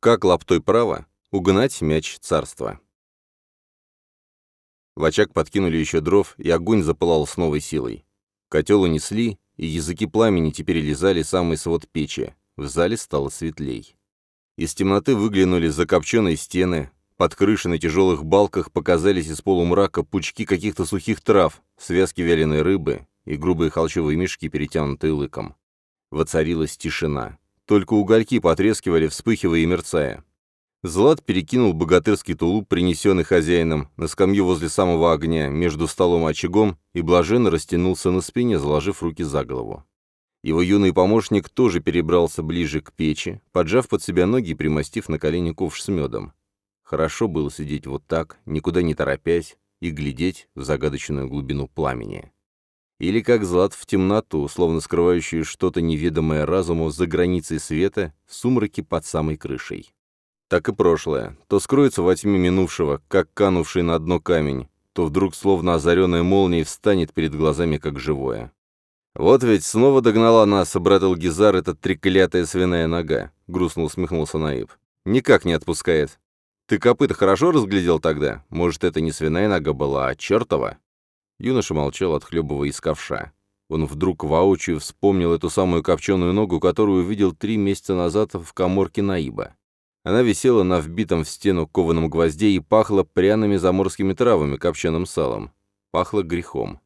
Как лаптой право угнать мяч царства. В очаг подкинули еще дров, и огонь запылал с новой силой. Котел унесли, и языки пламени теперь лизали самый свод печи. В зале стало светлей. Из темноты выглянули закопченные стены, под крышей на тяжелых балках показались из полумрака пучки каких-то сухих трав, связки вяленой рыбы и грубые холчевые мешки, перетянутые лыком. Воцарилась тишина. Только угольки потрескивали, вспыхивая и мерцая. Злат перекинул богатырский тулуп, принесенный хозяином, на скамью возле самого огня, между столом и очагом, и блаженно растянулся на спине, заложив руки за голову. Его юный помощник тоже перебрался ближе к печи, поджав под себя ноги и примостив на колени ковш с медом. Хорошо было сидеть вот так, никуда не торопясь, и глядеть в загадочную глубину пламени. Или как Злат в темноту, словно скрывающую что-то неведомое разуму за границей света, в сумраке под самой крышей так и прошлое. То скроется во тьме минувшего, как канувший на дно камень, то вдруг, словно озаренная молнией, встанет перед глазами, как живое. «Вот ведь снова догнала нас, брат Элгизар, эта треклятая свиная нога», — грустно усмехнулся Наиб. «Никак не отпускает. Ты копыта хорошо разглядел тогда? Может, это не свиная нога была, а чертова?» Юноша молчал, отхлебывая из ковша. Он вдруг воочию вспомнил эту самую копченую ногу, которую увидел три месяца назад в коморке Наиба. Она висела на вбитом в стену кованом гвозде и пахла пряными заморскими травами, копченым салом. Пахло грехом.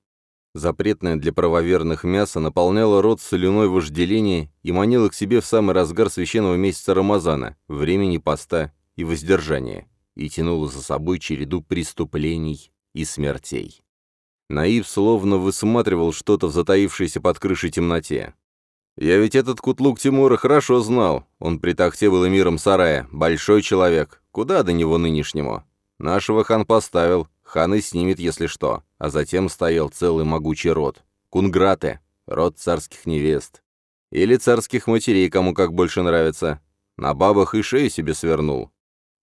Запретное для правоверных мясо наполняло рот солюной вожделения и манило к себе в самый разгар священного месяца Рамазана, времени поста и воздержания, и тянуло за собой череду преступлений и смертей. Наив словно высматривал что-то в затаившейся под крышей темноте. Я ведь этот кутлук Тимура хорошо знал. Он при тахте был эмиром сарая, большой человек. Куда до него нынешнему? Нашего хан поставил, хан и снимет, если что. А затем стоял целый могучий род. Кунграты, род царских невест. Или царских матерей, кому как больше нравится. На бабах и шею себе свернул.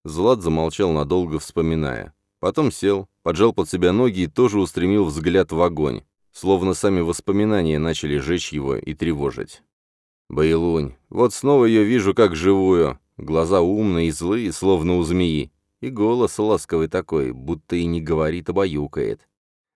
Злат замолчал надолго, вспоминая. Потом сел, поджал под себя ноги и тоже устремил взгляд в огонь словно сами воспоминания начали жечь его и тревожить. «Байлунь, вот снова ее вижу как живую, глаза умные и злые, словно у змеи, и голос ласковый такой, будто и не говорит, а баюкает.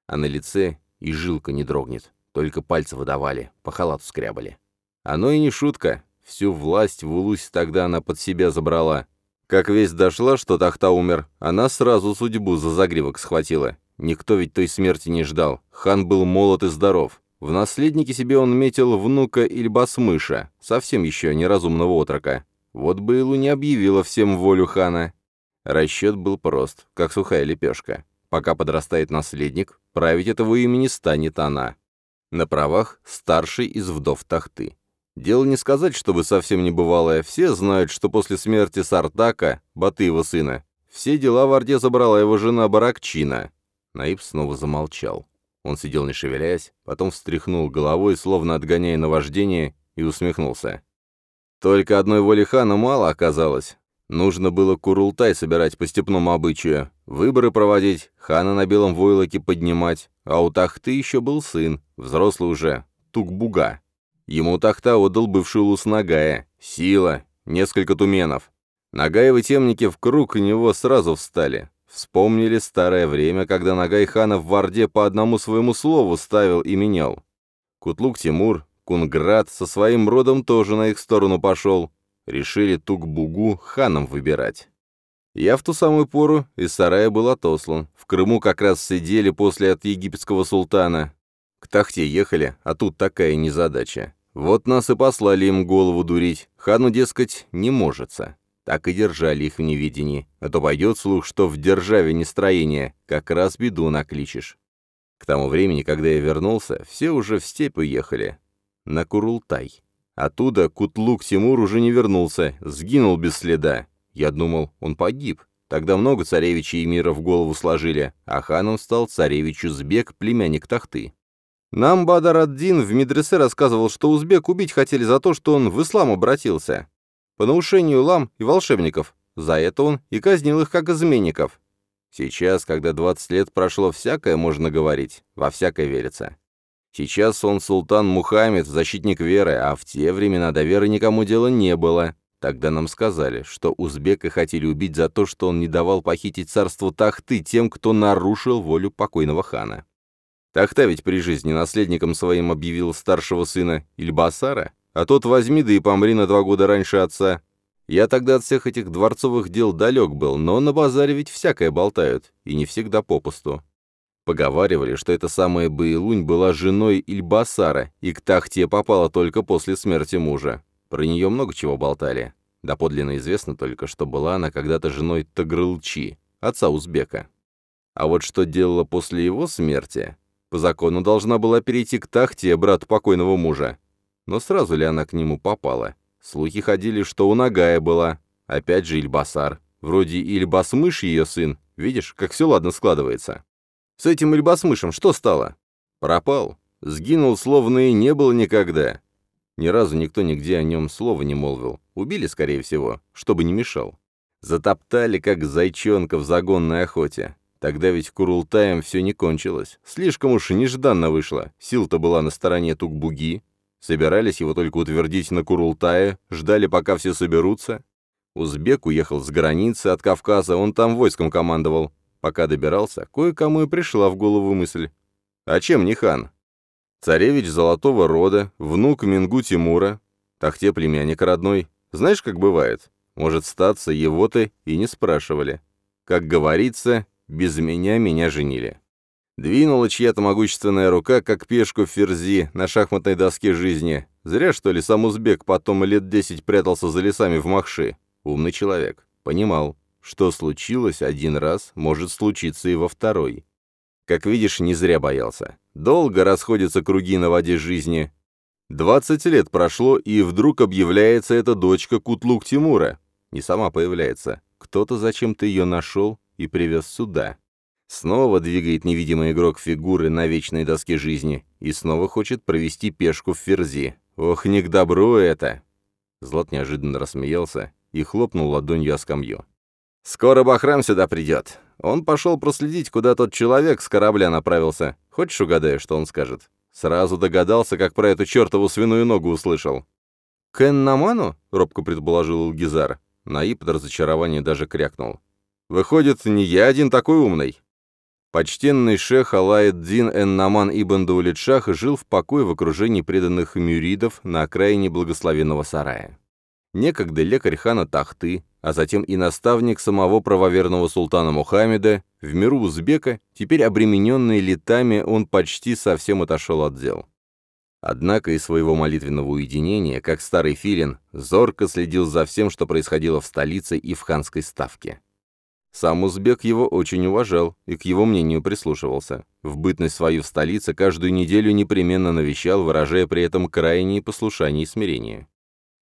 А на лице и жилка не дрогнет, только пальцы выдавали, по халату скрябали. Оно и не шутка, всю власть в Улусь тогда она под себя забрала. Как весть дошла, что Тахта умер, она сразу судьбу за загривок схватила, Никто ведь той смерти не ждал. Хан был молод и здоров. В наследнике себе он метил внука Ильбасмыша, совсем еще неразумного отрока. Вот бы Илу не объявила всем волю хана. Расчет был прост, как сухая лепешка. Пока подрастает наследник, править этого имени станет она. На правах старший из вдов Тахты. Дело не сказать, чтобы совсем не бывалое. Все знают, что после смерти Сартака, Батыева сына, все дела в Орде забрала его жена Баракчина. Наиб снова замолчал. Он сидел не шевелясь, потом встряхнул головой, словно отгоняя наваждение, и усмехнулся. Только одной воли хана мало оказалось. Нужно было Курултай собирать по степному обычаю, выборы проводить, хана на белом войлоке поднимать, а у Тахты еще был сын, взрослый уже, Тукбуга. Ему Тахта отдал бывшую лус Нагая, сила, несколько туменов. Нагаевы темники в круг него сразу встали. Вспомнили старое время, когда Нагайханов в Орде по одному своему слову ставил и менял. Кутлук Тимур, Кунград со своим родом тоже на их сторону пошел. Решили Тук-Бугу ханом выбирать. Я в ту самую пору из сарая был отослан. В Крыму как раз сидели после от египетского султана. К Тахте ехали, а тут такая незадача. Вот нас и послали им голову дурить. Хану, дескать, не можется так и держали их в невидении, а то пойдет слух, что в державе нестроение, как раз беду накличешь. К тому времени, когда я вернулся, все уже в степь уехали. На Курултай. Оттуда Кутлук Тимур уже не вернулся, сгинул без следа. Я думал, он погиб. Тогда много царевичей и мира в голову сложили, а ханом стал царевич Узбек, племянник Тахты. Нам Бадар ад-Дин в медресе рассказывал, что узбек убить хотели за то, что он в ислам обратился по наушению лам и волшебников. За это он и казнил их как изменников. Сейчас, когда 20 лет прошло, всякое можно говорить, во всякое верится. Сейчас он султан Мухаммед, защитник веры, а в те времена до веры никому дела не было. Тогда нам сказали, что узбека хотели убить за то, что он не давал похитить царство Тахты тем, кто нарушил волю покойного хана. Тахта ведь при жизни наследником своим объявил старшего сына Ильбасара, а тот возьми да и помри на два года раньше отца. Я тогда от всех этих дворцовых дел далек был, но на базаре ведь всякое болтают, и не всегда попусту. Поговаривали, что эта самая Баилунь была женой Ильбасара и к Тахте попала только после смерти мужа. Про нее много чего болтали. Доподлинно известно только, что была она когда-то женой Тагрылчи, отца узбека. А вот что делала после его смерти? По закону должна была перейти к Тахте, брат покойного мужа. Но сразу ли она к нему попала? Слухи ходили, что у Нагая была. Опять же Ильбасар. Вроде Ильбасмыш ее сын. Видишь, как все ладно складывается. С этим Ильбасмышем что стало? Пропал. Сгинул, словно и не было никогда. Ни разу никто нигде о нем слова не молвил. Убили, скорее всего, чтобы не мешал. Затоптали, как зайчонка в загонной охоте. Тогда ведь Курултаем все не кончилось. Слишком уж нежданно вышло. Сил-то была на стороне Тукбуги. Собирались его только утвердить на Курултае, ждали, пока все соберутся. Узбек уехал с границы от Кавказа, он там войском командовал. Пока добирался, кое-кому и пришла в голову мысль. А чем не хан? Царевич золотого рода, внук Мингу Тимура, Тахте племянник родной. Знаешь, как бывает? Может статься, его-то и не спрашивали. Как говорится, без меня меня женили. Двинула чья-то могущественная рука, как пешку в ферзи, на шахматной доске жизни. Зря, что ли, сам узбек потом лет десять прятался за лесами в Махши. Умный человек. Понимал. Что случилось один раз, может случиться и во второй. Как видишь, не зря боялся. Долго расходятся круги на воде жизни. Двадцать лет прошло, и вдруг объявляется эта дочка Кутлук Тимура. Не сама появляется. Кто-то зачем-то ее нашел и привез сюда. Снова двигает невидимый игрок фигуры на вечной доске жизни и снова хочет провести пешку в ферзи. Ох, не к добру это! Злат неожиданно рассмеялся и хлопнул ладонью о скамью. «Скоро Бахрам сюда придет. Он пошел проследить, куда тот человек с корабля направился. Хочешь угадаю, что он скажет?» Сразу догадался, как про эту чертову свиную ногу услышал. «Кен Наману?» — робко предположил Илгизар. Наиб от разочарования даже крякнул. «Выходит, не я один такой умный». Почтенный шех Алаэддин Эн-Наман Ибн Даулитшах жил в покое в окружении преданных мюридов на окраине благословенного сарая. Некогда лекарь хана Тахты, а затем и наставник самого правоверного султана Мухаммеда, в миру узбека, теперь обремененный летами, он почти совсем отошел от дел. Однако из своего молитвенного уединения, как старый филин, зорко следил за всем, что происходило в столице и в ханской ставке. Сам узбек его очень уважал и к его мнению прислушивался. В бытность свою в столице каждую неделю непременно навещал, выражая при этом крайнее послушание и смирение.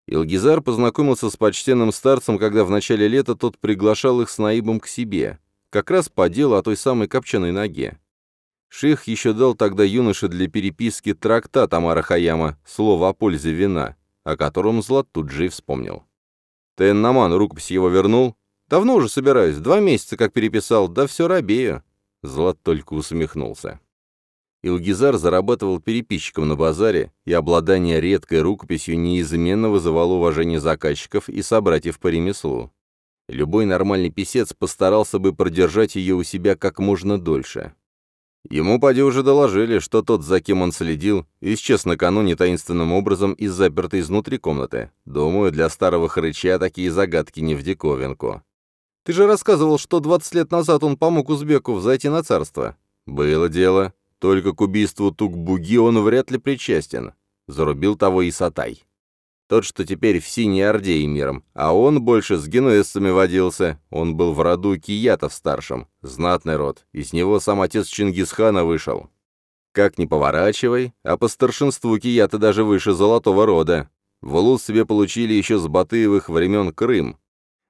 Илгизар познакомился с почтенным старцем, когда в начале лета тот приглашал их с Наибом к себе, как раз по делу о той самой копченой ноге. Шейх еще дал тогда юноше для переписки трактат Амара Хаяма «Слово о пользе вина», о котором Злат тут же и вспомнил. Теннаман рукопись его вернул. «Давно уже собираюсь, два месяца как переписал, да все робею». Злат только усмехнулся. Илгизар зарабатывал переписчиком на базаре, и обладание редкой рукописью неизменно вызывало уважение заказчиков и собратьев по ремеслу. Любой нормальный писец постарался бы продержать ее у себя как можно дольше. Ему поди уже доложили, что тот, за кем он следил, исчез накануне таинственным образом из запертой изнутри комнаты. Думаю, для старого хрыча такие загадки не в диковинку. «Ты же рассказывал, что 20 лет назад он помог узбеку взойти на царство». «Было дело. Только к убийству Тукбуги он вряд ли причастен. Зарубил того и Сатай. Тот, что теперь в Синей Орде и миром, а он больше с генуэзцами водился. Он был в роду Киятов-старшем, знатный род. Из него сам отец Чингисхана вышел. Как ни поворачивай, а по старшинству Кията даже выше золотого рода. В Улус себе получили еще с Батыевых времен Крым.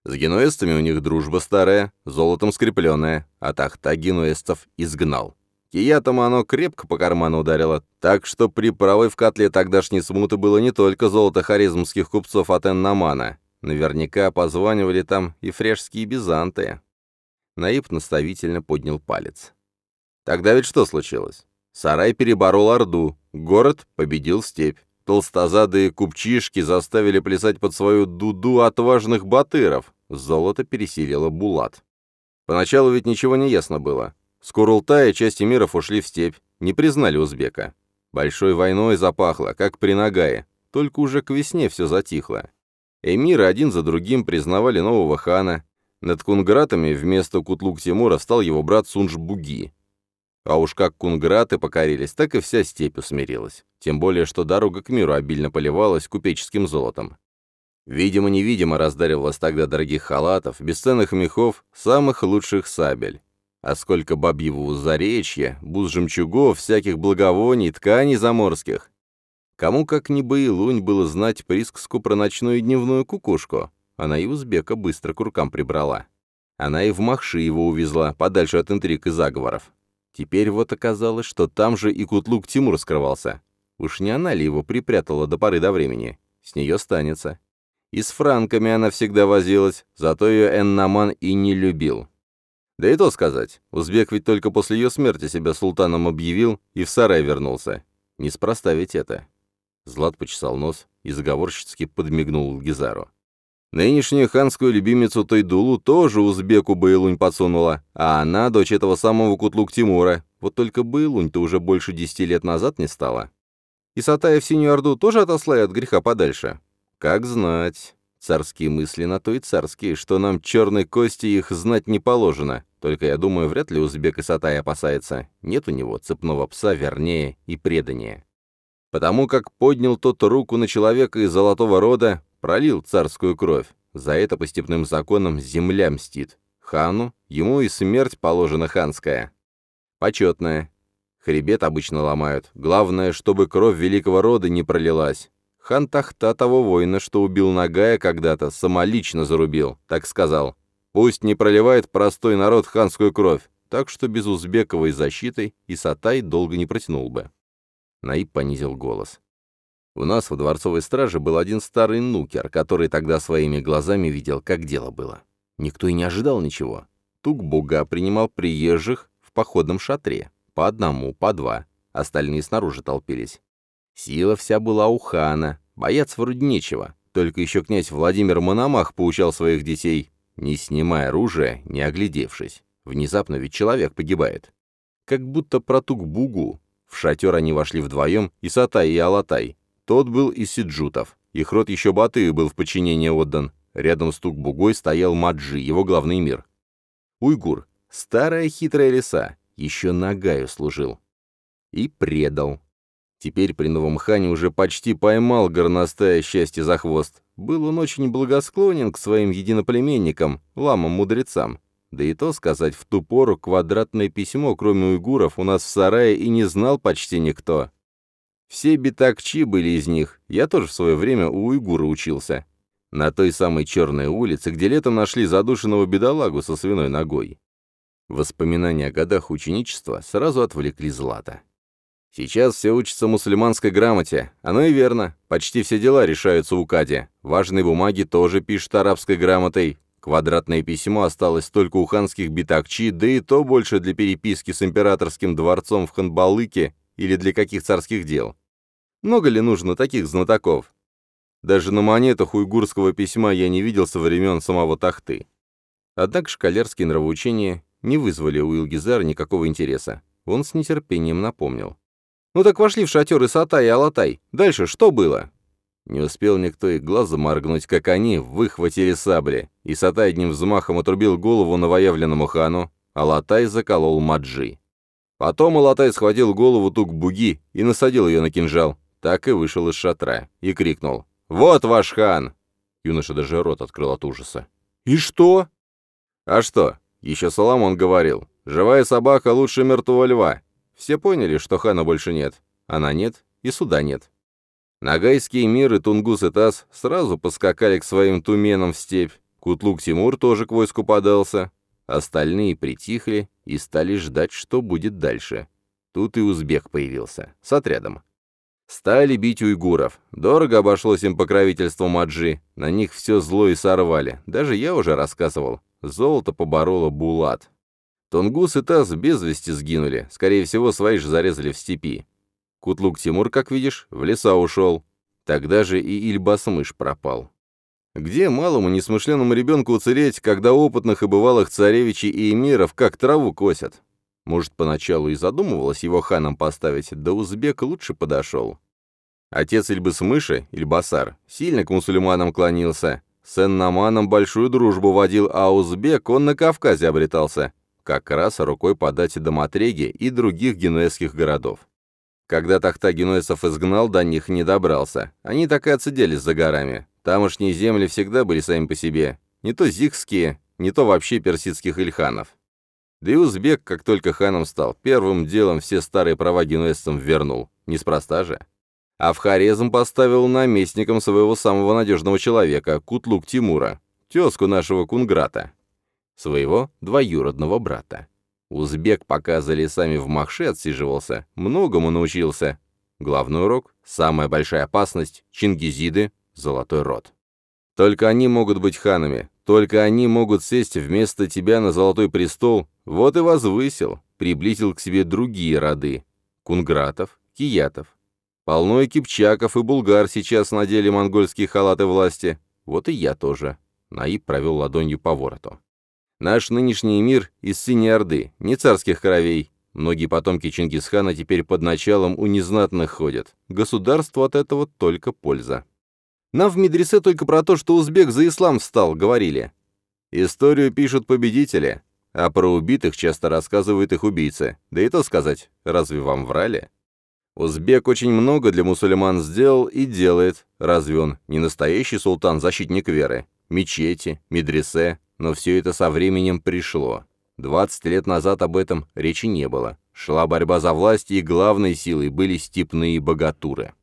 С генуэзцами у них дружба старая, золотом скрепленная, а тахта генуэзцев изгнал. Киятам оно крепко по карману ударило, так что приправой в котле тогдашней смуты было не только золото харизмских купцов от Эннамана. Наверняка позванивали там и фрешские бизанты. Наиб наставительно поднял палец. Тогда ведь что случилось? Сарай переборол Орду, город победил степь. Толстозадые купчишки заставили плясать под свою дуду отважных батыров. Золото пересилило Булат. Поначалу ведь ничего не ясно было. С Курултая часть эмиров ушли в степь, не признали узбека. Большой войной запахло, как при Нагае, только уже к весне все затихло. Эмиры один за другим признавали нового хана. Над кунгратами вместо Кутлук-Тимура стал его брат Сунж-Буги. А уж как кунграты покорились, так и вся степь усмирилась. Тем более, что дорога к миру обильно поливалась купеческим золотом. Видимо-невидимо раздаривалось тогда дорогих халатов, бесценных мехов, самых лучших сабель. А сколько бабьего заречья, буз жемчугов, всяких благовоний, тканей заморских. Кому как ни Баилунь было знать присказку про ночную и дневную кукушку. Она и узбека быстро к рукам прибрала. Она и в Махши его увезла, подальше от интриг и заговоров. Теперь вот оказалось, что там же и Кутлук Тимур скрывался. Уж не она ли его припрятала до поры до времени? С нее станется. И с франками она всегда возилась, зато ее Эннаман и не любил. Да и то сказать, узбек ведь только после ее смерти себя султаном объявил и в сарай вернулся. Неспроста ведь это. Злат почесал нос и заговорщицки подмигнул Гизару. Нынешнюю ханскую любимицу Тойдулу тоже узбеку Баилунь подсунула, а она дочь этого самого Кутлук Тимура. Вот только Баилунь-то уже больше десяти лет назад не стала. И Сатая в Синюю Орду тоже отослали от греха подальше? Как знать. Царские мысли на то и царские, что нам черной кости их знать не положено. Только я думаю, вряд ли узбек и Сатай опасается. Нет у него цепного пса вернее и предания. Потому как поднял тот руку на человека из золотого рода, Пролил царскую кровь. За это по степным законам земля мстит. Хану ему и смерть положена ханская. Почетная. Хребет обычно ломают. Главное, чтобы кровь великого рода не пролилась. Хан Тахта того воина, что убил Нагая когда-то, самолично зарубил. Так сказал. Пусть не проливает простой народ ханскую кровь. Так что без узбековой защиты и Сатай долго не протянул бы. Наиб понизил голос. У нас в дворцовой страже был один старый нукер, который тогда своими глазами видел, как дело было. Никто и не ожидал ничего. Тук-буга принимал приезжих в походном шатре. По одному, по два. Остальные снаружи толпились. Сила вся была у хана. Бояться вроде нечего. Только еще князь Владимир Мономах поучал своих детей, не снимая оружия, не оглядевшись. Внезапно ведь человек погибает. Как будто про Тук-бугу. В шатер они вошли вдвоем, и Сатай, и Алатай. Тот был из сиджутов. Их род еще Батыю был в подчинение отдан. Рядом с Тук-Бугой стоял Маджи, его главный мир. Уйгур. Старая хитрая лиса. Еще Нагаю служил. И предал. Теперь при новом хане уже почти поймал горностая счастье за хвост. Был он очень благосклонен к своим единоплеменникам, ламам-мудрецам. Да и то сказать, в ту пору квадратное письмо, кроме уйгуров, у нас в сарае и не знал почти никто. Все битакчи были из них, я тоже в свое время у уйгура учился. На той самой черной улице, где летом нашли задушенного бедолагу со свиной ногой. Воспоминания о годах ученичества сразу отвлекли Злата. Сейчас все учатся мусульманской грамоте. Оно и верно. Почти все дела решаются в Укаде. Важные бумаги тоже пишут арабской грамотой. Квадратное письмо осталось только у ханских битакчи, да и то больше для переписки с императорским дворцом в Ханбалыке или для каких царских дел. Много ли нужно таких знатоков? Даже на монетах уйгурского письма я не видел со времен самого Тахты. Однако шкалерские нравоучения не вызвали у Илгизара никакого интереса. Он с нетерпением напомнил. «Ну так вошли в шатер Исатай и Алатай. Дальше что было?» Не успел никто и глаза моргнуть, как они выхватили сабли. Исатай одним взмахом отрубил голову новоявленному хану, Алатай заколол Маджи. Потом Алатай схватил голову Тук-Буги и насадил ее на кинжал так и вышел из шатра и крикнул «Вот ваш хан!» Юноша даже рот открыл от ужаса. «И что?» «А что? Еще Соломон говорил. Живая собака лучше мертвого льва. Все поняли, что хана больше нет. Она нет, и суда нет. Нагайские мир и Тунгус и Таз сразу поскакали к своим туменам в степь. Кутлук Тимур тоже к войску подался. Остальные притихли и стали ждать, что будет дальше. Тут и узбек появился, с отрядом. Стали бить уйгуров. Дорого обошлось им покровительство Маджи. На них все зло и сорвали. Даже я уже рассказывал. Золото побороло Булат. Тунгус и Таз без вести сгинули. Скорее всего, свои же зарезали в степи. Кутлук Тимур, как видишь, в леса ушел. Тогда же и Ильбасмыш пропал. Где малому несмышленному ребенку уцелеть, когда опытных и бывалых царевичей и эмиров как траву косят? Может, поначалу и задумывалось его ханом поставить, да узбек лучше подошел. Отец Ильбасмыша, Ильбасар, сильно к мусульманам клонился, с Эннаманом большую дружбу водил, а узбек он на Кавказе обретался, как раз рукой подать до Матреги и других генуэзских городов. Когда Тахта генуэзцев изгнал, до них не добрался. Они так и отсиделись за горами. Тамошние земли всегда были сами по себе. Не то зигские, не то вообще персидских ильханов. Да и узбек, как только ханом стал, первым делом все старые права генуэзцам вернул. Неспроста же. А в Хорезм поставил наместником своего самого надежного человека, Кутлук Тимура, тезку нашего Кунграта своего двоюродного брата. Узбек, пока за лесами в Махше отсиживался, многому научился. Главный урок — самая большая опасность — чингизиды, золотой род. Только они могут быть ханами, только они могут сесть вместо тебя на золотой престол, вот и возвысил, приблизил к себе другие роды — кунгратов, киятов. Полно и кипчаков, и булгар сейчас надели монгольские халаты власти. Вот и я тоже. Наиб провел ладонью по вороту. Наш нынешний мир из Синей Орды, не царских кровей. Многие потомки Чингисхана теперь под началом у незнатных ходят. Государству от этого только польза. Нам в медресе только про то, что узбек за ислам встал, говорили. Историю пишут победители, а про убитых часто рассказывают их убийцы. Да и то сказать, разве вам врали? Узбек очень много для мусульман сделал и делает. Разве он не настоящий султан-защитник веры? Мечети, медресе, но все это со временем пришло. 20 лет назад об этом речи не было. Шла борьба за власть, и главной силой были степные богатуры,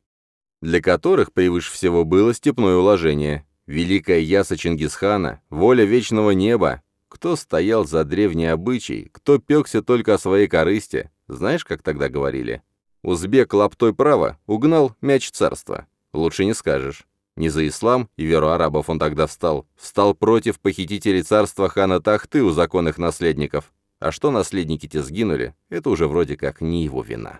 для которых превыше всего было степное уложение. Великая яса Чингисхана, воля вечного неба. Кто стоял за древний обычай, кто пекся только о своей корысти. Знаешь, как тогда говорили? Узбек лаптой право угнал мяч царства. Лучше не скажешь. Не за ислам и веру арабов он тогда встал. Встал против похитителей царства хана Тахты у законных наследников. А что наследники те сгинули, это уже вроде как не его вина.